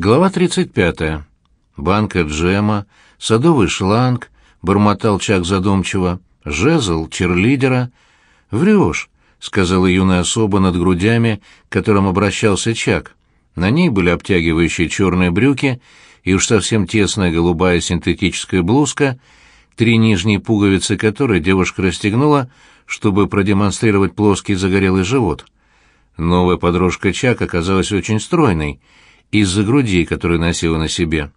Глава 35. Банка джема, садовый шланг, бормотал Чак задумчиво, жезл черлидера. «Врешь», — сказала юная особа над грудями, к которым обращался Чак. На ней были обтягивающие черные брюки и уж совсем тесная голубая синтетическая блузка, три нижние пуговицы которой девушка расстегнула, чтобы продемонстрировать плоский загорелый живот. Новая подружка Чак оказалась очень стройной — из-за груди, которую носила на себе.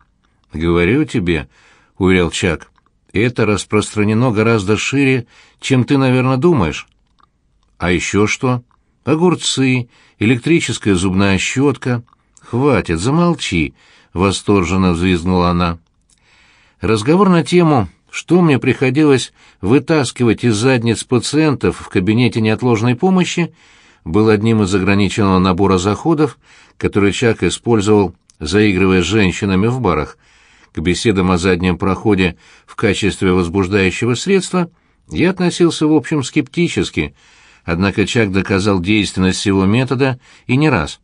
«Говорю тебе», — уверял Чак, — «это распространено гораздо шире, чем ты, наверное, думаешь». «А еще что? Огурцы, электрическая зубная щетка». «Хватит, замолчи», — восторженно взвизгнула она. Разговор на тему, что мне приходилось вытаскивать из задниц пациентов в кабинете неотложной помощи, был одним из ограниченного набора заходов, который Чак использовал, заигрывая с женщинами в барах. К беседам о заднем проходе в качестве возбуждающего средства я относился в общем скептически, однако Чак доказал действенность всего метода и не раз.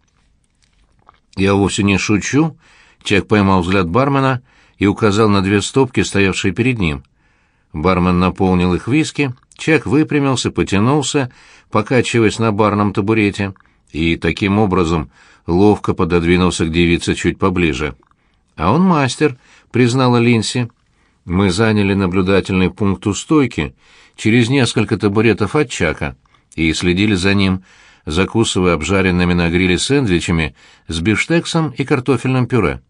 Я вовсе не шучу, Чак поймал взгляд бармена и указал на две стопки, стоявшие перед ним. Бармен наполнил их виски, Чак выпрямился, потянулся, покачиваясь на барном табурете, и таким образом ловко пододвинулся к девице чуть поближе. «А он мастер», — признала Линси. Мы заняли наблюдательный пункт у стойки, через несколько табуретов от Чака, и следили за ним, закусывая обжаренными на гриле сэндвичами с бифштексом и картофельным пюре.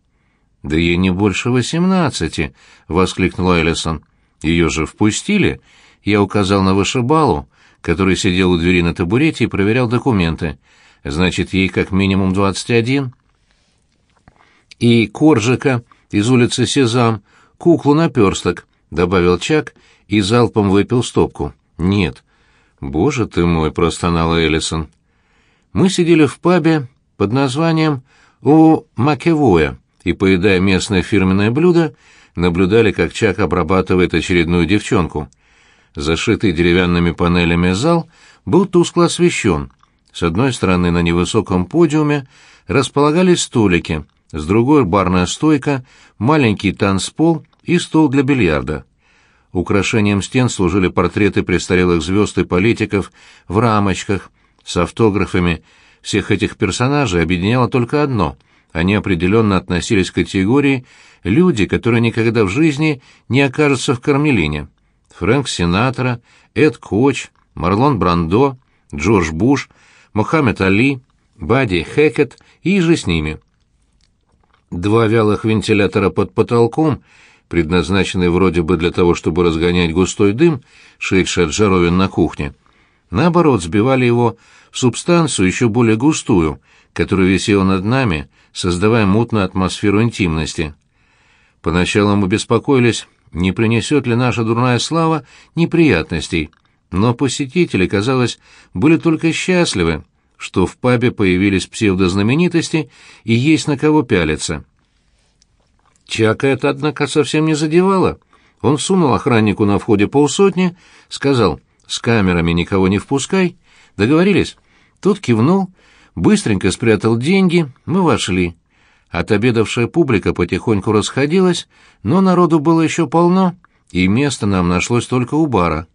«Да ей не больше восемнадцати!» — воскликнул Эллисон. «Ее же впустили!» Я указал на вышибалу, который сидел у двери на табурете и проверял документы. Значит, ей как минимум двадцать один. И Коржика из улицы Сезам, куклу наперсток, добавил Чак и залпом выпил стопку. Нет. Боже ты мой, простонала Эллисон. Мы сидели в пабе под названием «У Макевоя» и, поедая местное фирменное блюдо, наблюдали, как Чак обрабатывает очередную девчонку. Зашитый деревянными панелями зал был тускло освещен. С одной стороны на невысоком подиуме располагались столики, с другой — барная стойка, маленький танцпол и стол для бильярда. Украшением стен служили портреты престарелых звезд и политиков в рамочках с автографами. Всех этих персонажей объединяло только одно — они определенно относились к категории «люди, которые никогда в жизни не окажутся в Кармелине». Фрэнк Синатра, Эд Коч, Марлон Брандо, Джордж Буш, Мохаммед Али, Бадди Хекет иже с ними. Два вялых вентилятора под потолком, предназначенные вроде бы для того, чтобы разгонять густой дым, шедший от жаровин на кухне, наоборот, сбивали его в субстанцию еще более густую, которая висела над нами, создавая мутную атмосферу интимности. Поначалу мы беспокоились, не принесет ли наша дурная слава неприятностей, но посетители, казалось, были только счастливы, что в пабе появились псевдознаменитости и есть на кого пялиться. Чака это, однако, совсем не задевало. Он сунул охраннику на входе полсотни, сказал «С камерами никого не впускай». Договорились? Тот кивнул, быстренько спрятал деньги, мы вошли. Отобедавшая публика потихоньку расходилась, но народу было еще полно, и место нам нашлось только у бара.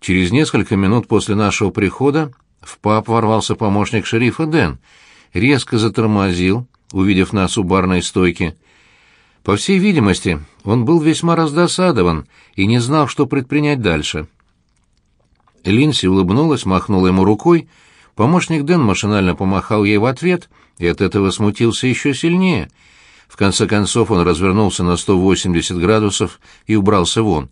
Через несколько минут после нашего прихода в паб ворвался помощник шерифа Дэн, резко затормозил, увидев нас у барной стойки. По всей видимости, он был весьма раздосадован и не знал, что предпринять дальше. Линси улыбнулась, махнула ему рукой, помощник Дэн машинально помахал ей в ответ — и от этого смутился еще сильнее. В конце концов он развернулся на 180 градусов и убрался вон.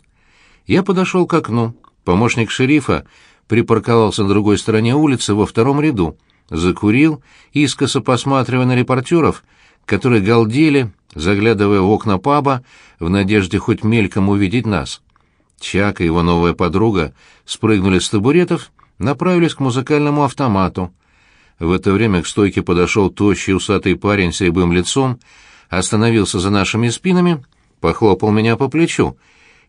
Я подошел к окну. Помощник шерифа припарковался на другой стороне улицы во втором ряду, закурил, искоса посматривая на репортеров, которые галдели, заглядывая в окна паба в надежде хоть мельком увидеть нас. Чак и его новая подруга спрыгнули с табуретов, направились к музыкальному автомату — в это время к стойке подошел тощий усатый парень с рябым лицом, остановился за нашими спинами, похлопал меня по плечу.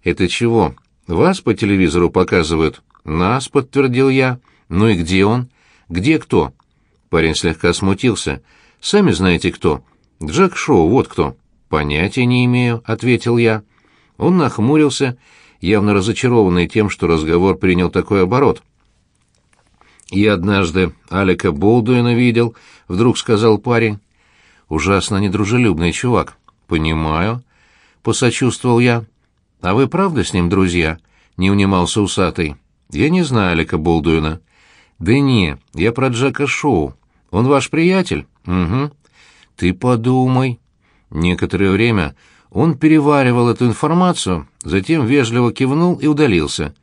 «Это чего? Вас по телевизору показывают?» «Нас», — подтвердил я. «Ну и где он?» «Где кто?» Парень слегка смутился. «Сами знаете кто. Джек Шоу, вот кто. Понятия не имею, ответил я. Он нахмурился, явно разочарованный тем, что разговор принял такой оборот. «Я однажды Алика Болдуина видел», — вдруг сказал парень. «Ужасно недружелюбный чувак». «Понимаю», — посочувствовал я. «А вы правда с ним друзья?» — не унимался усатый. «Я не знаю Алика Болдуина». «Да не, я про Джека Шоу. Он ваш приятель?» «Угу». «Ты подумай». Некоторое время он переваривал эту информацию, затем вежливо кивнул и удалился.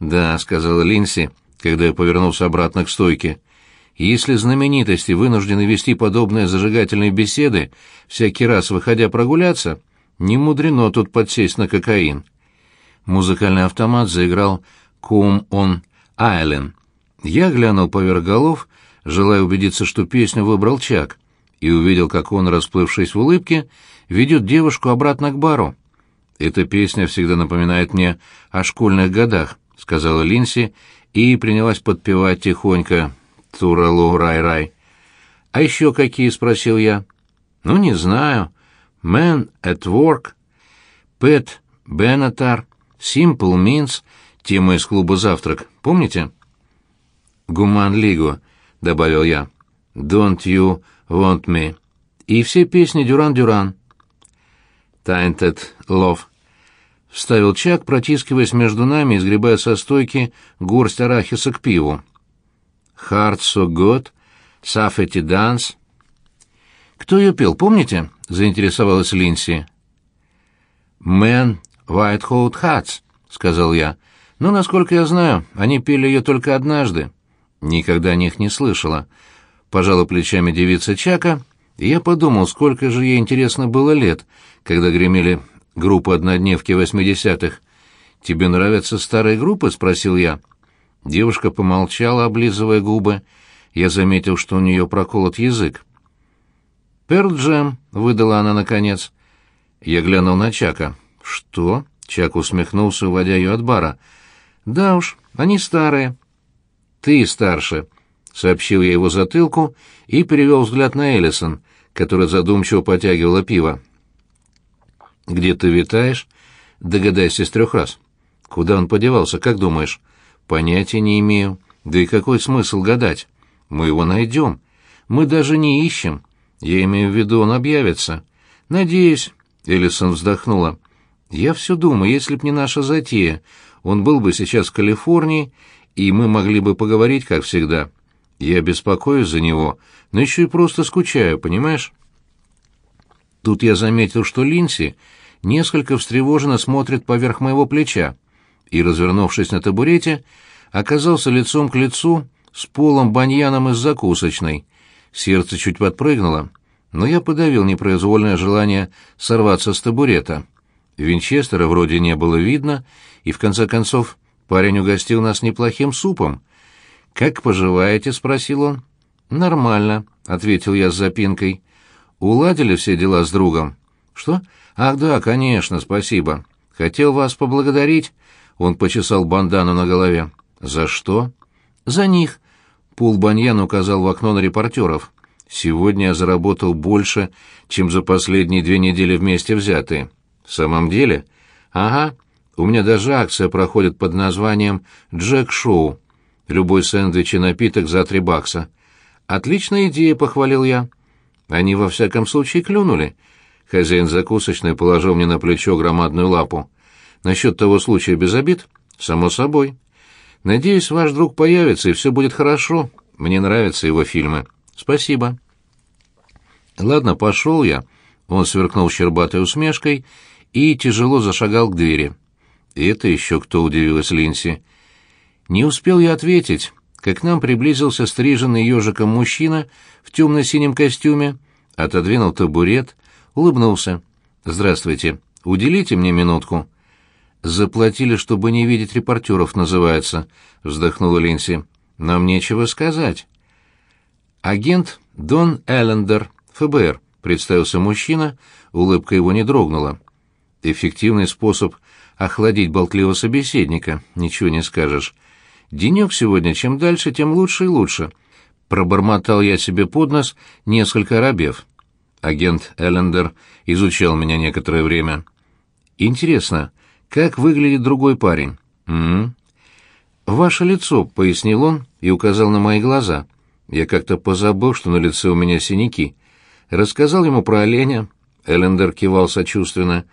«Да», — сказала Линси, когда я повернулся обратно к стойке, — «если знаменитости вынуждены вести подобные зажигательные беседы, всякий раз выходя прогуляться, не мудрено тут подсесть на кокаин». Музыкальный автомат заиграл «Кум он Айлен». Я глянул поверх голов, желая убедиться, что песню выбрал Чак, и увидел, как он, расплывшись в улыбке, ведет девушку обратно к бару. «Эта песня всегда напоминает мне о школьных годах», — сказала Линси и принялась подпевать тихонько «Туралу рай-рай». «А еще какие?» — спросил я. «Ну, не знаю. Man at Work», «Pet Benatar», «Simple Means», тема из клуба «Завтрак». Помните?» «Гуман Лигу», — добавил я. «Don't you want me?» И все песни Дюран-Дюран. «Tainted Love», — вставил Чак, протискиваясь между нами и сгребая со стойки горсть арахиса к пиву. «Heart So Good», «Safety Dance». «Кто ее пел, помните?» — заинтересовалась Линси. «Man White Coat Hats», — сказал я. «Но, насколько я знаю, они пели ее только однажды. Никогда о них не слышала». Пожала плечами девица Чака — и я подумал, сколько же ей интересно было лет, когда гремели группы однодневки восьмидесятых. «Тебе нравятся старые группы?» — спросил я. Девушка помолчала, облизывая губы. Я заметил, что у нее проколот язык. «Перл Джем», — выдала она наконец. Я глянул на Чака. «Что?» — Чак усмехнулся, уводя ее от бара. «Да уж, они старые». «Ты старше», — сообщил я его затылку и перевел взгляд на Эллисон, которая задумчиво потягивала пиво. «Где ты витаешь?» «Догадайся с трех раз». «Куда он подевался, как думаешь?» «Понятия не имею. Да и какой смысл гадать? Мы его найдем. Мы даже не ищем. Я имею в виду, он объявится. Надеюсь...» Эллисон вздохнула. «Я все думаю, если б не наша затея, он был бы сейчас в Калифорнии, и мы могли бы поговорить, как всегда». Я беспокоюсь за него, но еще и просто скучаю, понимаешь? Тут я заметил, что Линси несколько встревоженно смотрит поверх моего плеча и, развернувшись на табурете, оказался лицом к лицу с Полом Баньяном из закусочной. Сердце чуть подпрыгнуло, но я подавил непроизвольное желание сорваться с табурета. Винчестера вроде не было видно, и в конце концов парень угостил нас неплохим супом — «Как поживаете?» — спросил он. «Нормально», — ответил я с запинкой. «Уладили все дела с другом?» «Что? Ах, да, конечно, спасибо. Хотел вас поблагодарить». Он почесал бандану на голове. «За что?» «За них». Пул Баньян указал в окно на репортеров. «Сегодня я заработал больше, чем за последние две недели вместе взятые». «В самом деле?» «Ага. У меня даже акция проходит под названием «Джек Шоу». Любой сэндвич и напиток за три бакса. Отличная идея, похвалил я. Они во всяком случае клюнули. Хозяин закусочной положил мне на плечо громадную лапу. Насчет того случая без обид? Само собой. Надеюсь, ваш друг появится, и все будет хорошо. Мне нравятся его фильмы. Спасибо. Ладно, пошел я. Он сверкнул щербатой усмешкой и тяжело зашагал к двери. Это еще кто удивилась Линси. Не успел я ответить, как к нам приблизился стриженный ежиком мужчина в темно-синем костюме, отодвинул табурет, улыбнулся. «Здравствуйте. Уделите мне минутку». «Заплатили, чтобы не видеть репортеров, называется», — вздохнула Линси. «Нам нечего сказать». «Агент Дон Эллендер, ФБР», — представился мужчина, улыбка его не дрогнула. «Эффективный способ охладить болтливого собеседника, ничего не скажешь. Денек сегодня чем дальше, тем лучше и лучше. Пробормотал я себе под нос, несколько рабев. Агент Эллендер изучал меня некоторое время. «Интересно, как выглядит другой парень?» «М -м. «Ваше лицо», — пояснил он и указал на мои глаза. Я как-то позабыл, что на лице у меня синяки. Рассказал ему про оленя. Эллендер кивал сочувственно.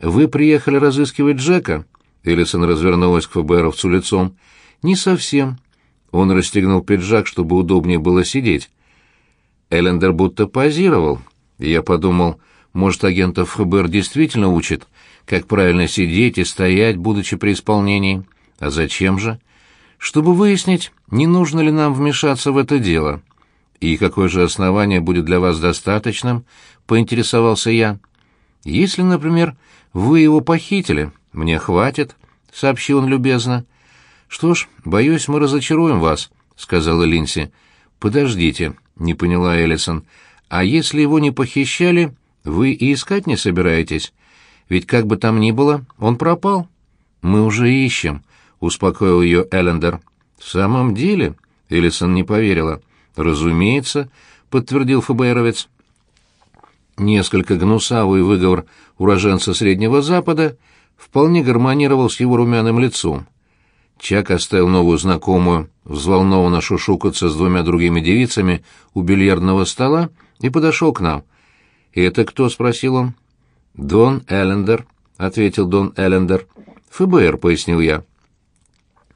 «Вы приехали разыскивать Джека?» Эллисон развернулась к ФБРовцу лицом. «Не совсем». Он расстегнул пиджак, чтобы удобнее было сидеть. Эллендер будто позировал. Я подумал, может, агентов ФБР действительно учат, как правильно сидеть и стоять, будучи при исполнении. А зачем же? Чтобы выяснить, не нужно ли нам вмешаться в это дело. И какое же основание будет для вас достаточным, поинтересовался я. Если, например, вы его похитили, мне хватит, сообщил он любезно. Что ж, боюсь, мы разочаруем вас, сказала Линси. Подождите, не поняла Эллисон. А если его не похищали, вы и искать не собираетесь? Ведь как бы там ни было, он пропал. Мы уже ищем, успокоил ее Эллендер. В самом деле, Эллисон не поверила. Разумеется, подтвердил ФБРовец. Несколько гнусавый выговор уроженца Среднего Запада вполне гармонировал с его румяным лицом. Чак оставил новую знакомую, взволнованно шушукаться с двумя другими девицами у бильярдного стола и подошел к нам. «Это кто?» — спросил он. «Дон Эллендер», — ответил Дон Эллендер. «ФБР», — пояснил я.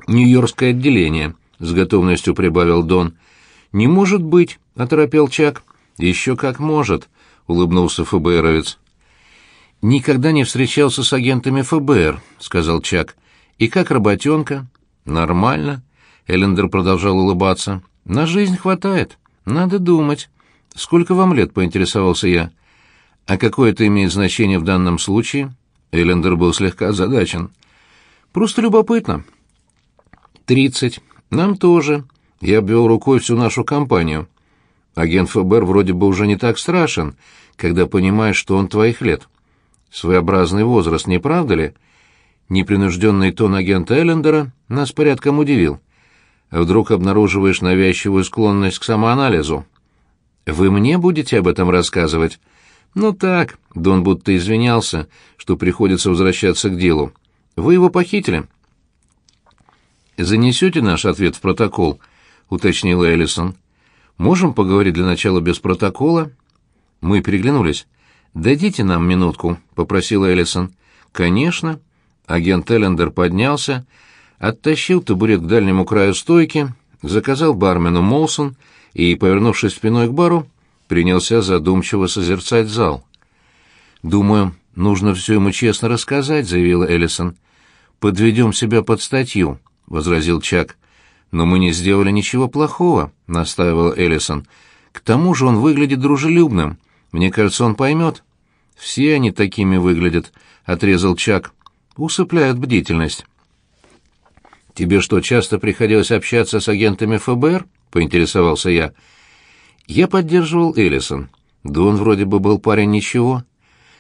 «Нью-Йоркское отделение», — с готовностью прибавил Дон. «Не может быть», — оторопел Чак. «Еще как может», — улыбнулся ФБРовец. «Никогда не встречался с агентами ФБР», — сказал Чак. «И как работенка?» «Нормально», — Эллендер продолжал улыбаться. «На жизнь хватает. Надо думать». «Сколько вам лет?» — поинтересовался я. «А какое это имеет значение в данном случае?» Эллендер был слегка озадачен. «Просто любопытно». «Тридцать. Нам тоже». Я обвел рукой всю нашу компанию. Агент ФБР вроде бы уже не так страшен, когда понимаешь, что он твоих лет. Своеобразный возраст, не правда ли? Непринужденный тон агента Эллендера нас порядком удивил. Вдруг обнаруживаешь навязчивую склонность к самоанализу. Вы мне будете об этом рассказывать? Ну так, Дон будто извинялся, что приходится возвращаться к делу. Вы его похитили. Занесете наш ответ в протокол, уточнила Эллисон. Можем поговорить для начала без протокола? Мы переглянулись. Дадите нам минутку, попросила Эллисон. Конечно. Агент Эллендер поднялся, оттащил табурет к дальнему краю стойки, заказал бармену Молсон и, повернувшись спиной к бару, принялся задумчиво созерцать зал. «Думаю, нужно все ему честно рассказать», — заявила Эллисон. «Подведем себя под статью», — возразил Чак. «Но мы не сделали ничего плохого», — настаивала Эллисон. «К тому же он выглядит дружелюбным. Мне кажется, он поймет». «Все они такими выглядят», — отрезал Чак. «Усыпляют бдительность». «Тебе что, часто приходилось общаться с агентами ФБР?» — поинтересовался я. Я поддерживал Эллисон. Да он вроде бы был парень ничего.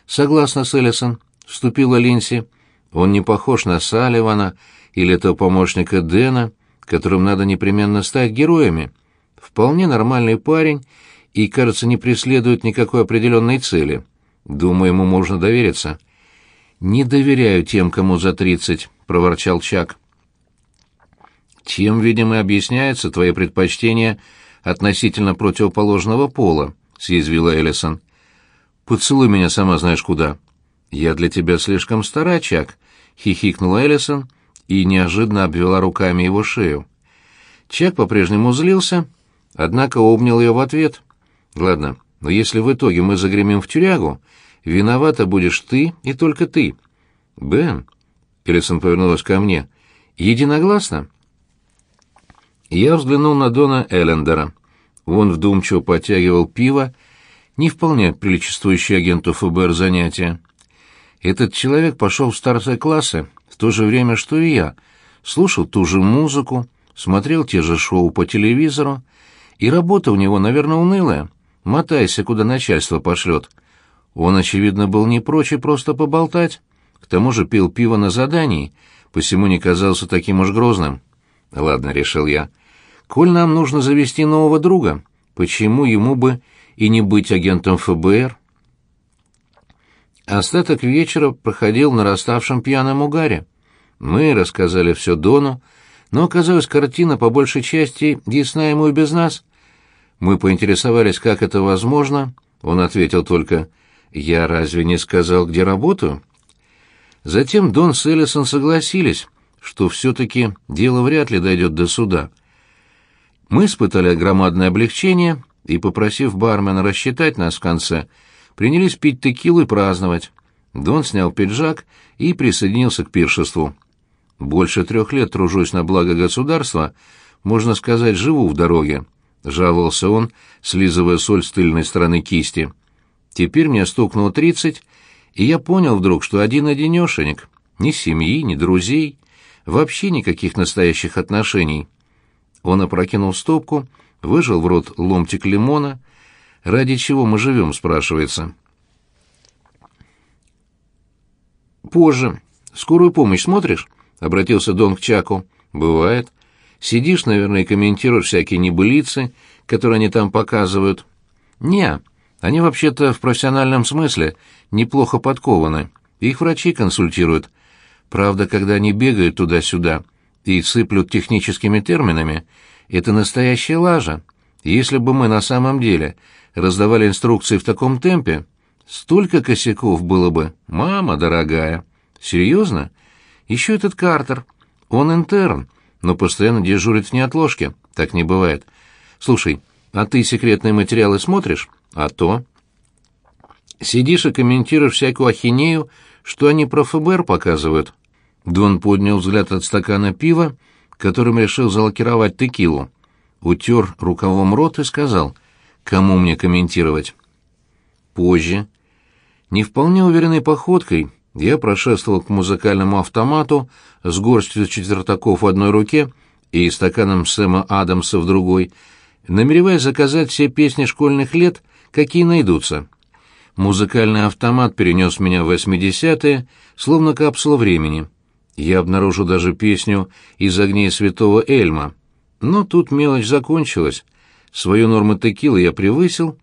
«Согласна с Эллисон», — вступила Линси. «Он не похож на Салливана или этого помощника Дэна, которым надо непременно стать героями. Вполне нормальный парень и, кажется, не преследует никакой определенной цели. Думаю, ему можно довериться». «Не доверяю тем, кому за тридцать», — проворчал Чак. Чем, видимо, объясняется твое предпочтение относительно противоположного пола, съязвила Эллисон. Поцелуй меня сама знаешь куда. Я для тебя слишком стара, Чак, хихикнула Эллисон и неожиданно обвела руками его шею. Чак по-прежнему злился, однако обнял ее в ответ. Ладно, но если в итоге мы загремим в тюрягу, виновата будешь ты и только ты. Бен, Эллисон повернулась ко мне. Единогласно? Я взглянул на Дона Эллендера. Он вдумчиво потягивал пиво, не вполне приличествующее агенту ФБР занятие. Этот человек пошел в старшие классы в то же время, что и я, слушал ту же музыку, смотрел те же шоу по телевизору, и работа у него, наверное, унылая. Мотайся, куда начальство пошлет. Он, очевидно, был не прочь просто поболтать. К тому же пил пиво на задании, посему не казался таким уж грозным. «Ладно», — решил я, — Коль нам нужно завести нового друга, почему ему бы и не быть агентом ФБР. Остаток вечера проходил в нараставшем пьяном угаре. Мы рассказали все Дону, но оказалось, картина по большей части ясна ему и без нас. Мы поинтересовались, как это возможно. Он ответил только «Я разве не сказал, где работаю?» Затем Дон с Эллисон согласились, что все-таки дело вряд ли дойдет до суда. Мы испытали громадное облегчение и, попросив бармена рассчитать нас в конце, принялись пить текилу и праздновать. Дон снял пиджак и присоединился к пиршеству. Больше трех лет тружусь на благо государства, можно сказать, живу в дороге, — жаловался он, слизывая соль с тыльной стороны кисти. Теперь мне стукнуло тридцать, и я понял вдруг, что один-одинешенек, ни семьи, ни друзей, вообще никаких настоящих отношений. Он опрокинул стопку, выжал в рот ломтик лимона. «Ради чего мы живем?» — спрашивается. «Позже. Скорую помощь смотришь?» — обратился Дон к Чаку. «Бывает. Сидишь, наверное, и комментируешь всякие небылицы, которые они там показывают». «Не, они вообще-то в профессиональном смысле неплохо подкованы. Их врачи консультируют. Правда, когда они бегают туда-сюда и сыплют техническими терминами, это настоящая лажа. Если бы мы на самом деле раздавали инструкции в таком темпе, столько косяков было бы, мама дорогая. Серьезно? Еще этот Картер. Он интерн, но постоянно дежурит в неотложке. Так не бывает. Слушай, а ты секретные материалы смотришь? А то. Сидишь и комментируешь всякую ахинею, что они про ФБР показывают. Дон поднял взгляд от стакана пива, которым решил залакировать текилу. Утер рукавом рот и сказал, кому мне комментировать. Позже. Не вполне уверенной походкой я прошествовал к музыкальному автомату с горстью четвертаков в одной руке и стаканом Сэма Адамса в другой, намереваясь заказать все песни школьных лет, какие найдутся. Музыкальный автомат перенес меня в 80-е, словно капсула времени. Я обнаружил даже песню «Из огней святого Эльма». Но тут мелочь закончилась. Свою норму текилы я превысил,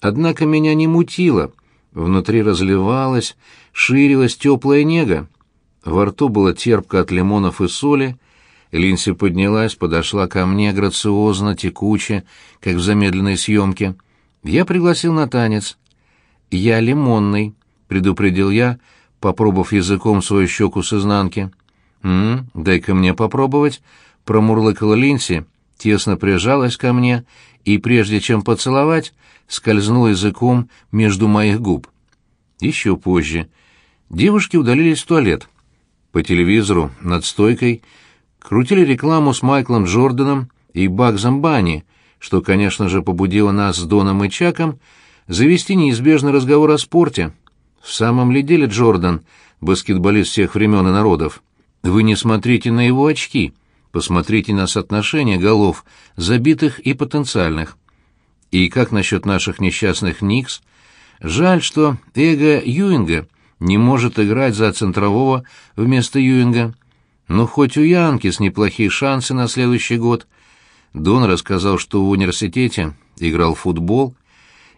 однако меня не мутило. Внутри разливалась, ширилась теплая нега. Во рту было терпко от лимонов и соли. Линси поднялась, подошла ко мне грациозно, текуче, как в замедленной съемке. Я пригласил на танец. «Я лимонный», — предупредил я, попробовав языком свою щеку с изнанки. «М-м, дай-ка мне попробовать», — промурлыкала Линси, тесно прижалась ко мне и, прежде чем поцеловать, скользнула языком между моих губ. Еще позже. Девушки удалились в туалет. По телевизору над стойкой крутили рекламу с Майклом Джорданом и Багзом Банни, что, конечно же, побудило нас с Доном и Чаком завести неизбежный разговор о спорте. В самом ли деле Джордан — баскетболист всех времен и народов? Вы не смотрите на его очки, посмотрите на соотношение голов, забитых и потенциальных. И как насчет наших несчастных Никс? Жаль, что эго Юинга не может играть за центрового вместо Юинга. Но хоть у Янкис неплохие шансы на следующий год. Дон рассказал, что в университете играл в футбол,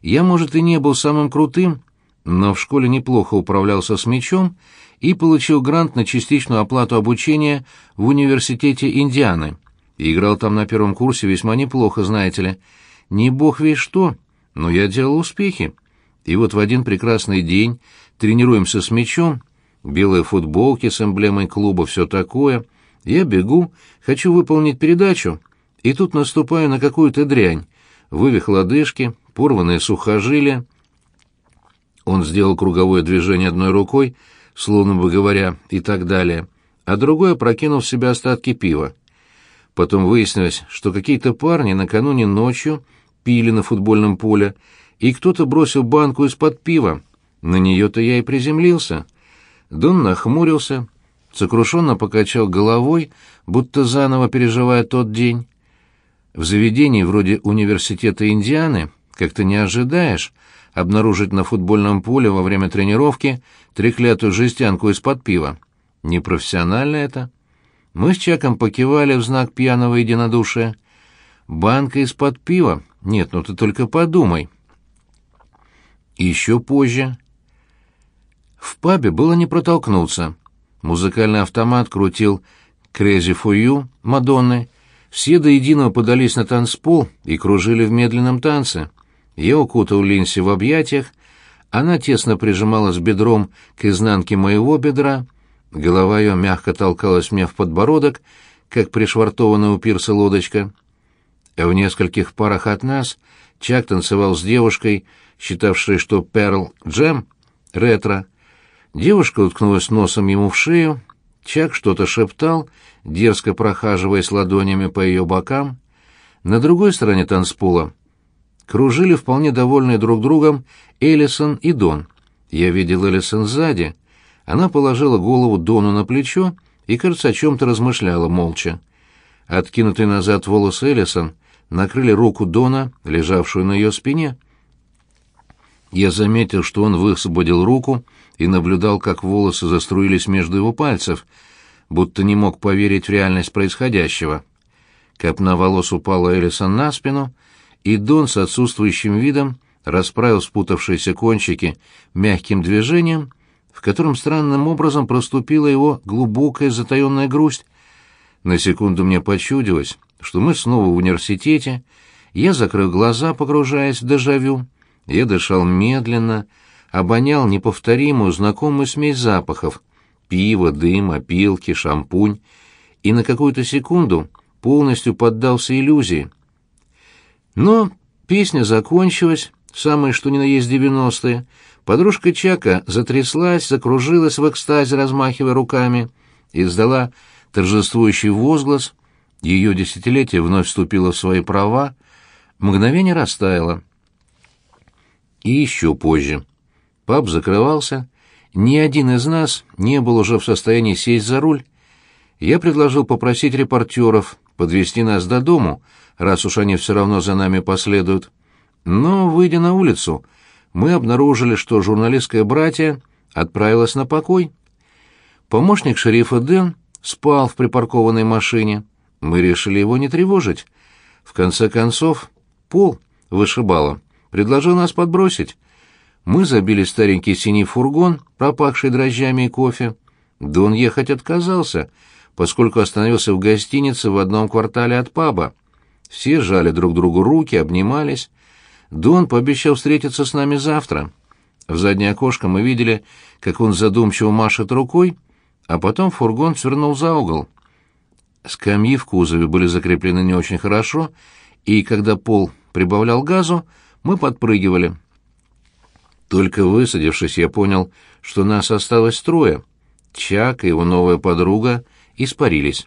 я, может, и не был самым крутым, но в школе неплохо управлялся с мячом и получил грант на частичную оплату обучения в университете Индианы. И играл там на первом курсе весьма неплохо, знаете ли. Не бог весь что, но я делал успехи. И вот в один прекрасный день тренируемся с мячом, белые футболки с эмблемой клуба, все такое. Я бегу, хочу выполнить передачу, и тут наступаю на какую-то дрянь. Вывих лодыжки, порванные сухожилия. Он сделал круговое движение одной рукой, словно бы говоря, и так далее, а другой опрокинул в себя остатки пива. Потом выяснилось, что какие-то парни накануне ночью пили на футбольном поле, и кто-то бросил банку из-под пива. На нее-то я и приземлился. Дон нахмурился, сокрушенно покачал головой, будто заново переживая тот день. В заведении вроде университета Индианы как-то не ожидаешь обнаружить на футбольном поле во время тренировки треклятую жестянку из-под пива. Непрофессионально это. Мы с Чаком покивали в знак пьяного единодушия. Банка из-под пива? Нет, ну ты только подумай. еще позже. В пабе было не протолкнуться. Музыкальный автомат крутил «Crazy for You» Мадонны. Все до единого подались на танцпол и кружили в медленном танце. Я укутал Линси в объятиях, она тесно прижималась бедром к изнанке моего бедра, голова ее мягко толкалась мне в подбородок, как пришвартованная у пирса лодочка. В нескольких парах от нас Чак танцевал с девушкой, считавшей, что Перл Джем — ретро. Девушка уткнулась носом ему в шею, Чак что-то шептал, дерзко прохаживаясь ладонями по ее бокам. На другой стороне танцпола кружили вполне довольные друг другом Элисон и Дон. Я видел Элисон сзади. Она положила голову Дону на плечо и, кажется, о чем-то размышляла молча. Откинутый назад волосы Элисон накрыли руку Дона, лежавшую на ее спине. Я заметил, что он высвободил руку и наблюдал, как волосы заструились между его пальцев, будто не мог поверить в реальность происходящего. Копна волос упала Элисон на спину, и Дон с отсутствующим видом расправил спутавшиеся кончики мягким движением, в котором странным образом проступила его глубокая затаенная грусть. На секунду мне почудилось, что мы снова в университете, я закрыл глаза, погружаясь в дежавю. Я дышал медленно, обонял неповторимую знакомую смесь запахов — пиво, дым, опилки, шампунь, и на какую-то секунду полностью поддался иллюзии. Но песня закончилась, самые что ни на есть девяностые. Подружка Чака затряслась, закружилась в экстазе, размахивая руками, издала торжествующий возглас. Ее десятилетие вновь вступило в свои права, мгновение растаяло. И еще позже. Паб закрывался, ни один из нас не был уже в состоянии сесть за руль. Я предложил попросить репортеров подвести нас до дому, раз уж они все равно за нами последуют. Но, выйдя на улицу, мы обнаружили, что журналистское братья отправилось на покой. Помощник шерифа Дэн спал в припаркованной машине. Мы решили его не тревожить. В конце концов, Пол, вышибала, предложил нас подбросить. Мы забили старенький синий фургон, пропахший дрожжами и кофе. Дон ехать отказался, поскольку остановился в гостинице в одном квартале от паба. Все жали друг другу руки, обнимались. Дон пообещал встретиться с нами завтра. В заднее окошко мы видели, как он задумчиво машет рукой, а потом фургон свернул за угол. Скамьи в кузове были закреплены не очень хорошо, и когда пол прибавлял газу, мы подпрыгивали. Только высадившись, я понял, что нас осталось трое. Чак и его новая подруга испарились.